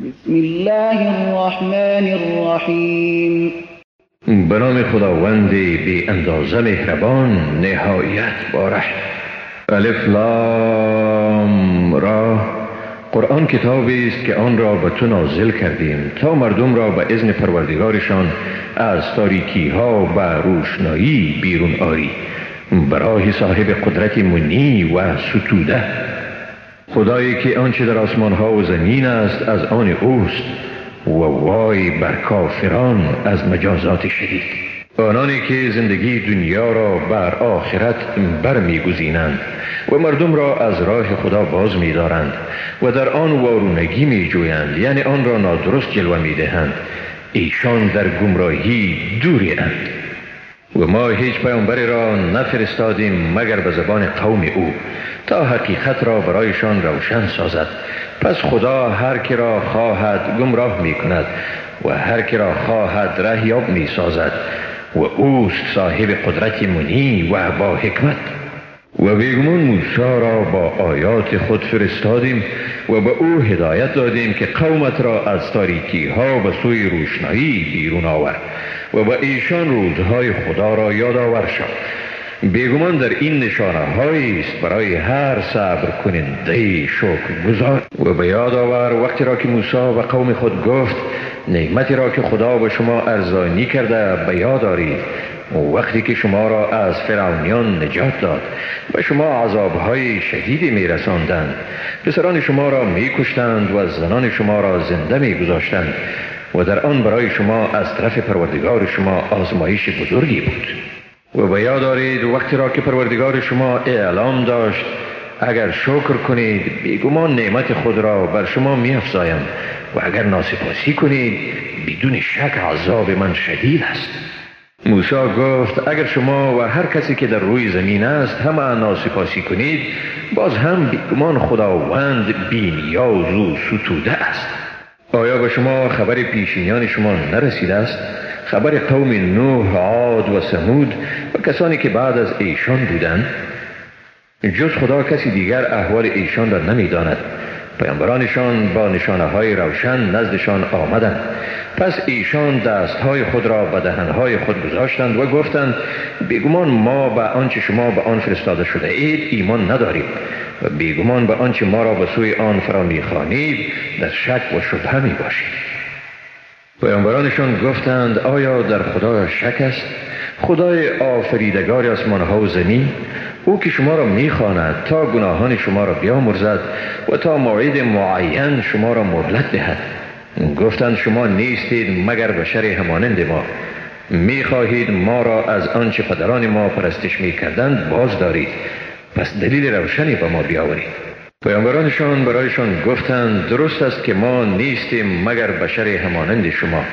بسم الله الرحمن الرحیم به نام خداوند بی اندازه مهربان نهایت باره الف لام را. قرآن کتابی است که آن را به تو نازل کردیم تا مردم را به اذن پروردگارشان از تاریکی ها و روشنایی بیرون آری. برای صاحب قدرت منی و ستوده. خدایی که آنچه در آسمان ها و زمین است از آن اوست و وای بر کافران از مجازات شدید. آنانی که زندگی دنیا را بر آخرت برمیگزینند و مردم را از راه خدا باز می‌دارند و در آن وارونگی میجویند یعنی آن را نادرست جلوه می‌دهند. ایشان در گمراهی دوری اند. و ما هیچ پیامبری را نفرستادیم مگر به زبان قوم او تا حقیقت را برایشان روشن سازد. پس خدا هر کی را خواهد گمراه می کند و هر کی را خواهد رهیاب می سازد و اوست صاحب قدرت منی و با حکمت. و بیگمان موسی را با آیات خود فرستادیم و به او هدایت دادیم که قومت را از تاریکی ها به سوی روشنایی بیرون آورد و به ایشان روزهای خدا را یادآور شد بیگمان در این نشانه است برای هر صبر کننده شکر گذار و به یاد آور وقتی را که موسی و قوم خود گفت نعمتی را که خدا به شما ارزانی کرده به یاد دارید وقتی که شما را از فرعونیان نجات داد و شما عذابهای شدیدی می رساندند پسران شما را می کشتند و زنان شما را زنده می گذاشتند و در آن برای شما از طرف پروردگار شما آزمایش بزرگی بود. و به یاد دارید وقتی را که پروردگار شما اعلام داشت اگر شکر کنید بیگمان نعمت خود را بر شما می افزایم و اگر ناسپاسی کنید بدون شک عذاب من شدید است. موسی گفت اگر شما و هر کسی که در روی زمین است همه ناسپاسی کنید باز هم بیگمان خداوند بینیاز و ستوده است. آیا به شما خبر پیشینیان شما نرسیده است؟ خبر قوم نوح عاد و سمود و کسانی که بعد از ایشان بودند؟ جز خدا کسی دیگر احوال ایشان را نمی‌داند. پیامبرانشان با نشانه های روشن نزدشان آمدند. پس ایشان دست های خود را به دهن های خود گذاشتند و گفتند بیگمان ما به آنچه شما به آن فرستاده شده اید ایمان نداریم. و بیگمان به آنچه ما را به سوی آن فرا می‌خوانید در شک و شبهه می باشید پیامبرانشان گفتند آیا در خدا شک است؟ خدای آفریدگار آسمان ها و زمین او که شما را می‌خواند تا گناهان شما را بیامرزد و تا موعد معین شما را مهلت دهد. گفتند شما نیستید مگر بشر همانند ما. می‌خواهید ما را از آنچه پدران ما پرستش می‌کردند باز دارید پس دلیل روشنی به ما بیاورید. پیامبرانشان برایشان گفتند درست است که ما نیستیم مگر بشر همانند شما.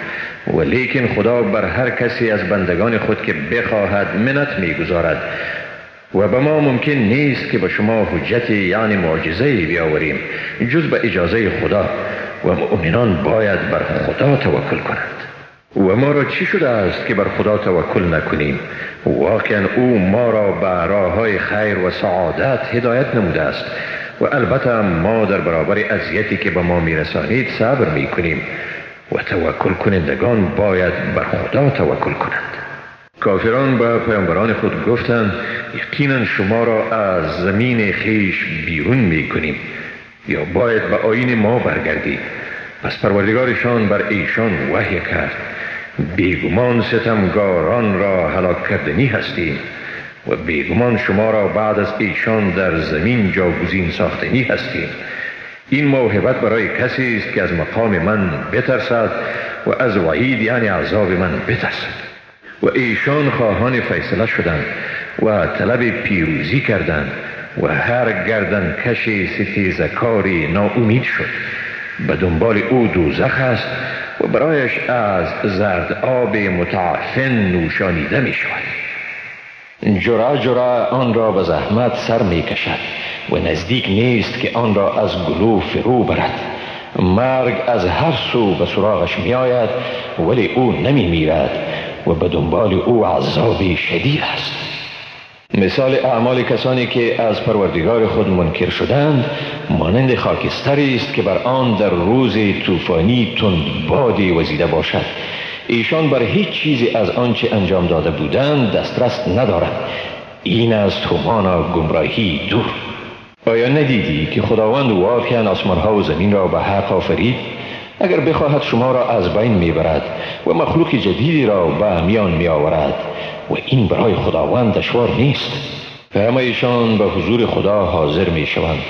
و لیکن خدا بر هر کسی از بندگان خود که بخواهد منت می‌گذارد. و به ما ممکن نیست که به شما حجت یعنی معجزه بیاوریم جز به اجازه خدا. و مؤمنان باید بر خدا توکل کنند. و ما را چی شده است که بر خدا توکل نکنیم؟ واقعا او ما را به راه های خیر و سعادت هدایت نموده است. و البته ما در برابر اذیتی که به ما میرسانید صبر می‌کنیم و توکل کنندگان باید بر خدا توکل کنند. کافران به پیامبران خود گفتند یقینا شما را از زمین خیش بیرون می‌کنیم یا باید به آین ما برگردید پس پروردگارشان بر ایشان وحی کرد. بیگمان ستمگاران را هلاک کردنی هستیم. و بیگمان شما را بعد از ایشان در زمین جاگزین ساختنی هستیم. این موهبت برای کسی است که از مقام من بترسد و از وعید یعنی عذاب من بترسد. و ایشان خواهان فیصله شدند و طلب پیروزی کردند و هر گردن کشی ستیزکاری ناامید شد. به دنبال او دوزخ است و برایش از زرد آب متعفن نوشانیده می شود جرا جرا آن را به زحمت سر می کشد و نزدیک نیست که آن را از گلو فرو برد. مرگ از هر سو به سراغش می آید ولی او نمی میرد و به دنبال او عذابی شدید است. مثال اعمال کسانی که از پروردگار خود منکر شدند مانند خاکستری است که بر آن در روز طوفانی تند بادی وزیده باشد. ایشان بر هیچ چیزی از آنچه انجام داده بودند دسترس ندارد این از تومان گمراهی دور. آیا ندیدی که خداوند واقعا آسمانها و زمین را به حق آفرید؟ اگر بخواهد شما را از بین می‌برد و مخلوق جدیدی را به میان می آورد و این برای خداوند دشوار نیست. همه ایشان به حضور خدا حاضر می شوند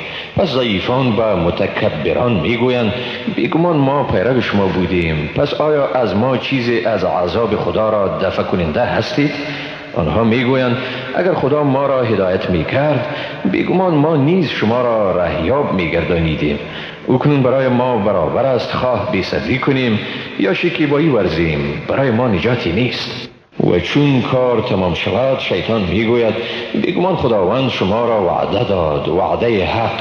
پس ضعیفان به متکبران می گویند بیگمان ما پیرو شما بودیم. پس آیا از ما چیزی از عذاب خدا را دفع کننده هستید؟ آنها می‌گویند اگر خدا ما را هدایت می کرد بیگمان ما نیز شما را رهیاب می گردانیدیم او کنون برای ما برابر است خواه بیصبری کنیم یا شکیبایی ورزیم. برای ما نجاتی نیست. و چون کار تمام شود شیطان می‌گوید بیگمان خداوند شما را وعده داد وعده حق.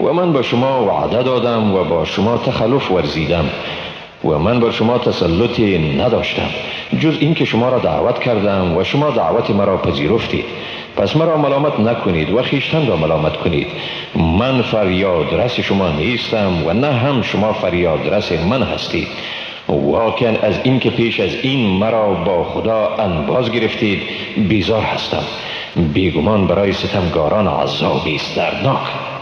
و من با شما وعده دادم و با شما تخلف ورزیدم و من بر شما تسلطی نداشتم. جز اینکه شما را دعوت کردم و شما دعوت مرا پذیرفتید. پس مرا ملامت نکنید و خیشتن را ملامت کنید. من فریاد رس شما نیستم و نه هم شما فریاد رس من هستید. واقعا از اینکه پیش از این مرا با خدا انباز گرفتید بیزار هستم. بیگمان برای ستمگاران عذابی است دردناک.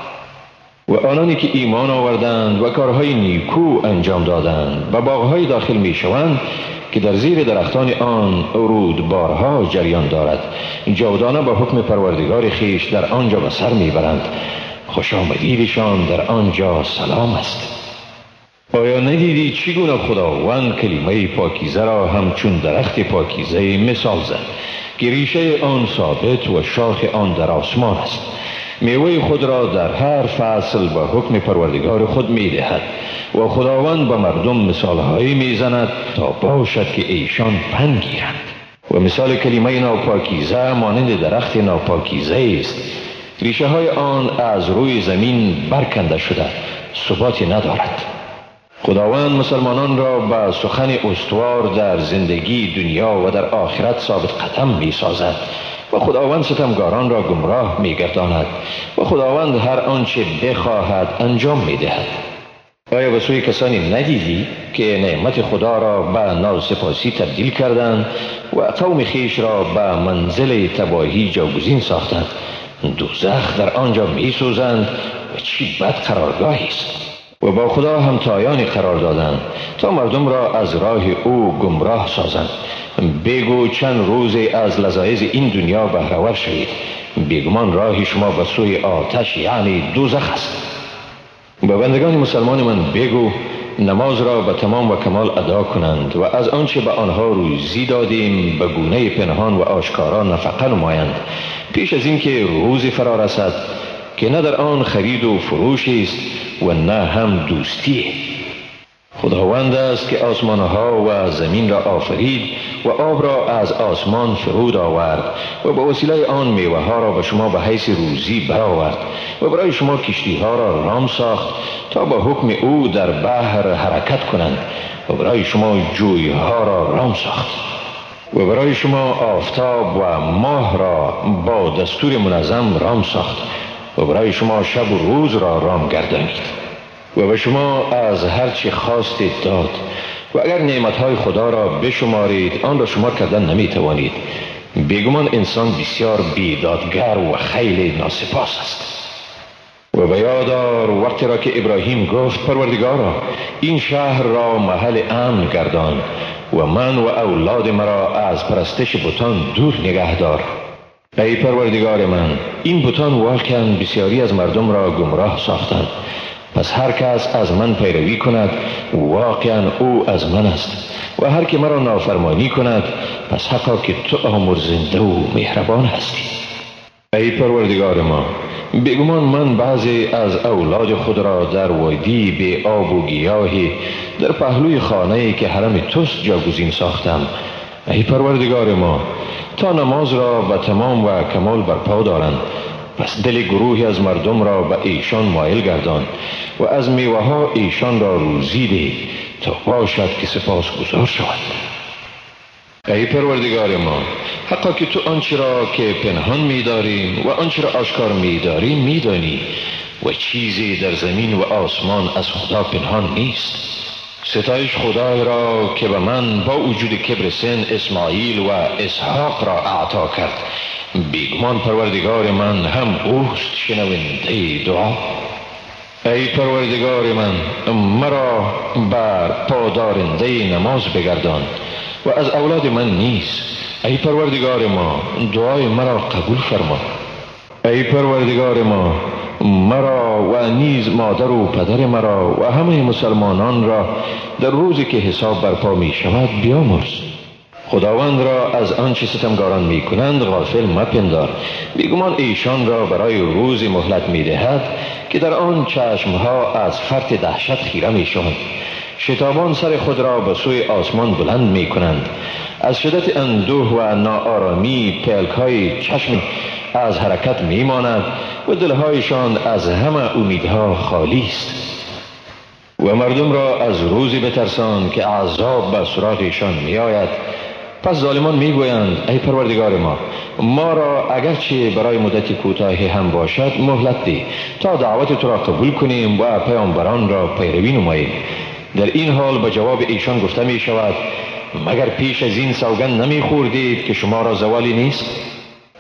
و آنانی که ایمان آوردند و کارهای نیکو انجام دادند و باغهای داخل می شوند که در زیر درختان آن رود بارها جریان دارد. جاودانه با حکم پروردگار خیش در آنجا به سر می‌برند. خوش آمدیدشان در آنجا سلام است. آیا ندیدی چگونه خداوند کلمه پاکیزه را همچون درخت پاکیزه مثال زد؟ که ریشه آن ثابت و شاخ آن در آسمان است. میوه خود را در هر فصل به حکم پروردگار خود می دهد و خداوند به مردم مثالهایی می زند تا باشد که ایشان پند گیرند. و مثال کلمه ناپاکیزه مانند درخت ناپاکیزه است. ریشه های آن از روی زمین برکنده شده ثباتی ندارد. خداوند مسلمانان را به سخن استوار در زندگی دنیا و در آخرت ثابت قدم می سازد و خداوند ستمگاران را گمراه می گرداند و خداوند هر آنچه بخواهد انجام می دهد آیا به سوی کسانی ندیدی که نعمت خدا را به ناسپاسی تبدیل کردند و قوم خیش را به منزل تباهی جاگزین ساختند؟ دوزخ در آنجا می سوزند و چی بد قرارگاهی است؟ و با خدا هم تایانی قرار دادند تا مردم را از راه او گمراه سازند. بگو چند روزی از لذایز این دنیا بهرور شوید. بیگمان راه شما به سوی آتش یعنی دوزخ است. به بندگان مسلمان من بگو نماز را به تمام و کمال ادا کنند و از آنچه به آنها روزی دادیم به گونه پنهان و آشکارا نفقه نمایند. پیش از اینکه روزی فرا رسد که نه در آن خرید و فروش است و نه هم دوستی. خداوند است که آسمان ها و زمین را آفرید و آب را از آسمان فرود آورد و به وسیله آن میوه ها را به شما به حیث روزی برآورد و برای شما کشتی ها را رام ساخت تا با حکم او در بحر حرکت کنند و برای شما جوی ها را رام ساخت و برای شما آفتاب و ماه را با دستور منظم رام ساخت. و برای شما شب و روز را رام گردانید و به شما از هر چی خواستید داد و اگر نعمتهای خدا را بشمارید آن را شما کردن نمی توانید بیگمان انسان بسیار بیدادگر و خیلی ناسپاس است. و به یادار وقتی را که ابراهیم گفت پروردگارا این شهر را محل امن گردان و من و اولاد مرا از پرستش بتان دور نگه دار. ای پروردگار من این بتان واقعا بسیاری از مردم را گمراه ساختند. پس هر کس از من پیروی کند واقعا او از من است. و هر که مرا نافرمانی کند پس حقا که تو آمرزنده و مهربان هستی. ای پروردگار ما بگمان من بعضی از اولاد خود را در وادی به آب و گیاهی در پهلوی خانه که حرم توست جاگزین ساختم. ای پروردگار ما تا نماز را به تمام و کمال برپا دارند. پس دل گروهی از مردم را به ایشان مایل گردان و از میوه ها ایشان را روزی ده تا باشد که سپاس گذار شود. ای پروردگار ما حقا که تو آنچه را که پنهان می‌داریم و آنچه را آشکار می‌داریم میدانی و چیزی در زمین و آسمان از خدا پنهان نیست. ستایش خدای را که به من با وجود کبر سن اسماعیل و اسحاق را اعطا کرد. بیگمان پروردگار من هم اوست شنونده دعا. ای پروردگار من مرا بر پادارنده نماز بگردان و از اولاد من نیست. ای پروردگار ما دعای مرا قبول فرما. ای پروردگار ما مرا و نیز مادر و پدر مرا و همه مسلمانان را در روزی که حساب برپا می شود بیامرز. خداوند را از آنچه ستمگاران می کنند غافل مپندار. بیگمان ایشان را برای روزی مهلت می دهد که در آن چشمها از فرط دهشت خیره می شوند. شتابان سر خود را به سوی آسمان بلند می کنند. از شدت اندوه و ناآرامی پلک های چشم از حرکت می ماند و دلهایشان از همه امیدها خالی است. و مردم را از روزی بترسان که عذاب به سراغشان می آید پس ظالمان می گویند ای پروردگار ما ما را اگرچه برای مدت کوتاهی هم باشد مهلت دی تا دعوت تو را قبول کنیم و پیامبران را پیروی نماییم. در این حال به جواب ایشان گفته می شود مگر پیش از این سوگند نمی خوردید که شما را زوالی نیست؟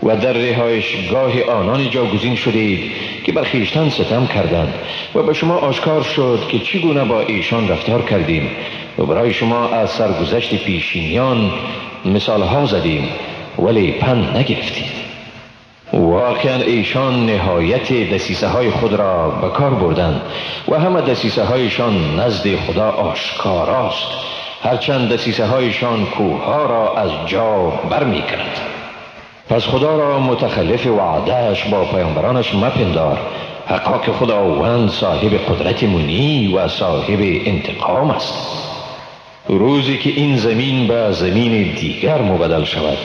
و در رهایش گاه آنان جاگزین شدید که بر خیشتن ستم کردند و به شما آشکار شد که چگونه با ایشان رفتار کردیم و برای شما از سرگذشت پیشینیان مثال ها زدیم ولی پند نگرفتید واقعا ایشان نهایت دسیسه های خود را به کار بردند و همه دسیسه هایشان نزد خدا آشکاراست هرچند دسیسه هایشان کوه را از جا بر می کرد. پس خدا را متخلف وعدهش با پیامبرانش مپندار. حقا که خداوند صاحب قدرت منی و صاحب انتقام است. روزی که این زمین به زمین دیگر مبدل شود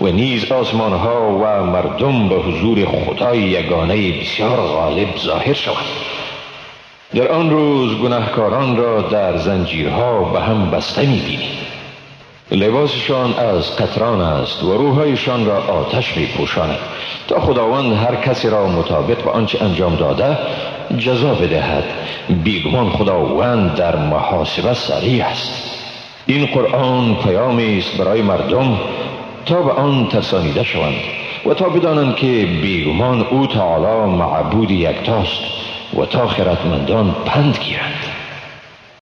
و نیز آسمان ها و مردم به حضور خدای یگانه بسیار غالب ظاهر شود. در آن روز گناهکاران را در زنجیرها به هم بسته می بینید لباسشان از قطران است و روحایشان را آتش می پوشاند تا خداوند هر کسی را مطابق به آنچه انجام داده جزا بدهد. بیگمان خداوند در محاسبه سریع است. این قرآن پیامی است برای مردم تا به آن ترسانیده شوند و تا بدانند که بیگمان او تعالی معبود یکتاست و تا خیرتمندان پند گیرند.